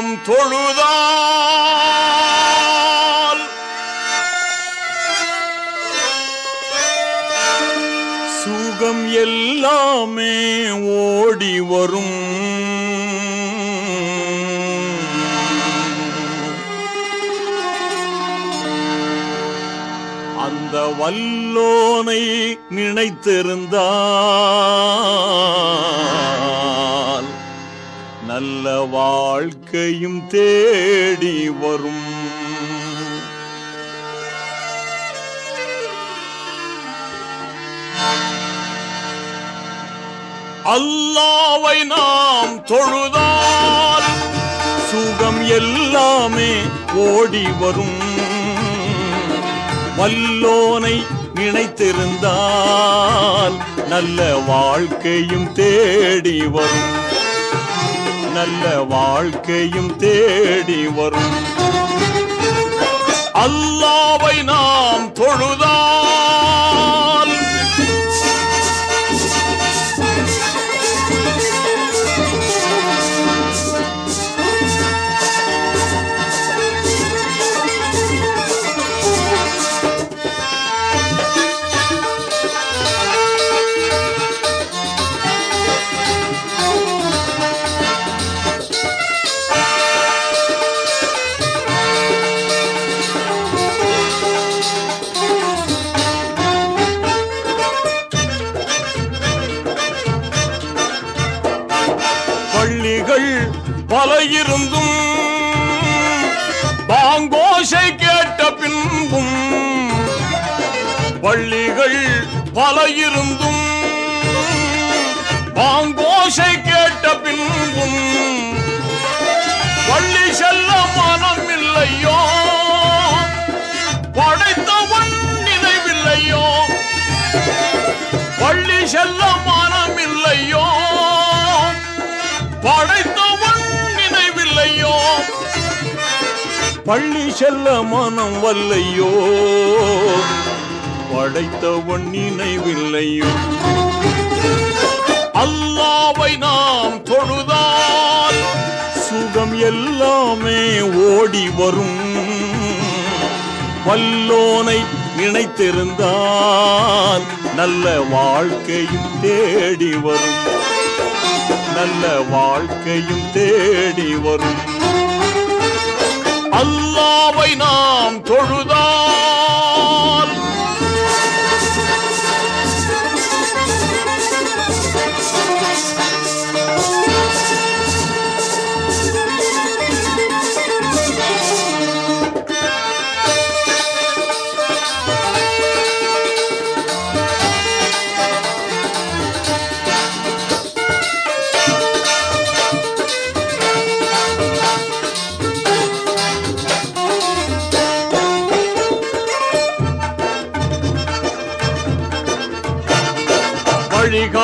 நாம் தொழுதால். சுகம் எல்லாமே ஓடி வரும். அந்த வல்லோனை நினைத்திருந்தார். நல்ல வாழ்க்கையும் தேடி வரும். அல்லாவை நாம் தொழுதால் சுகம் எல்லாமே ஓடி வரும். வல்லோனை நினைத்திருந்தால் நல்ல வாழ்க்கையும் தேடி வரும். நல்ல வாழ்க்கையும் தேடி வரும். அல்லாவை நான் பாடல்கள் பல இருந்தும் பாங்கோஷை கேட்ட பின்பும் பள்ளிகள் பல இருந்தும் பாங்கோஷை கேட்ட பின்பும் பள்ளி செல்ல மனம் இல்லையோ படைத்தவன் நினைவில்லையோ? பள்ளி செல்ல பள்ளி செல்ல மனம் வல்லையோ? படைத்தவன் நினைவில்லையோ? அல்லாவை நாம் தொழுதால் சுகம் எல்லாமே ஓடி வரும். வல்லோனை நினைத்திருந்தால் நல்ல வாழ்க்கையும் தேடி வரும். நல்ல வாழ்க்கையும் தேடி வரும். அல்லாவை நாம் தொழுதால்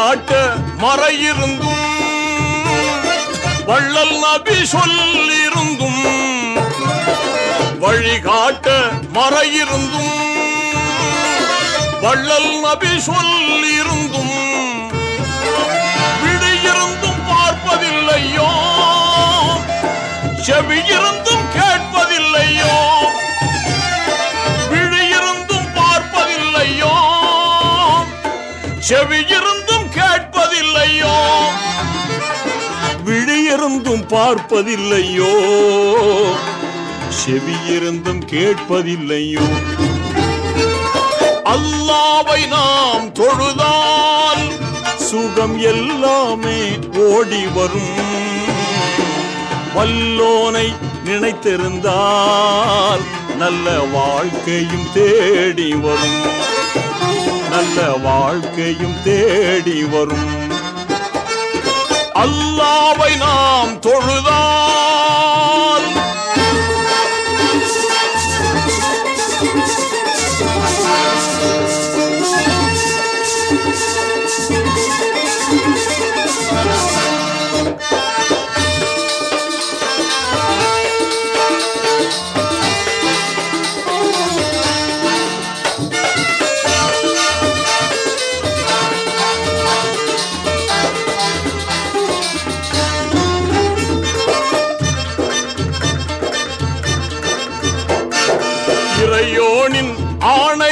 காட்ட மறையிருந்தும் வள்ளல் நபி சொல்லிருந்தும் வழிகாட்ட மறையிருந்தும் வள்ளல் நபி சொல்லிருந்தும் விடியிருந்தும் பார்ப்பதில்லையோ செவியிருந்தும் கேட்பதில்லையோ விழியிருந்தும் பார்ப்பதில்லையோ விழியிருந்தும் பார்ப்பதில்லையோ? செவியிருந்தும் கேட்பதில்லையோ? அல்லாவை நாம் தொழுதால் சுகம் எல்லாமே ஓடி வரும். வல்லோனை நினைத்திருந்தால் நல்ல வாழ்க்கையும் தேடி வரும். நல்ல வாழ்க்கையும் தேடி வரும். அல்லாவை நாம் தொழுதான் யோனின் ஆணை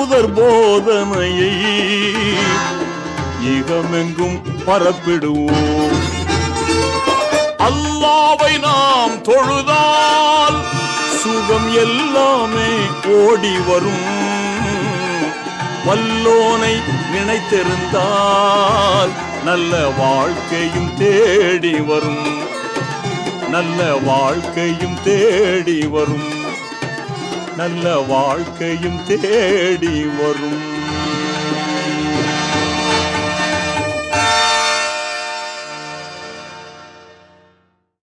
தூதர் போதனையை இகமெங்கும் பரப்பிடுவோம். அல்லாவை நாம் தொழுதால் சுகம் எல்லாமே ஓடி வரும். வல்லோனை நினைத்திருந்தால் நல்ல வாழ்க்கையும் தேடி வரும். நல்ல வாழ்க்கையும் தேடி வரும். நல்ல வாழ்க்கையும் தேடி வரும்.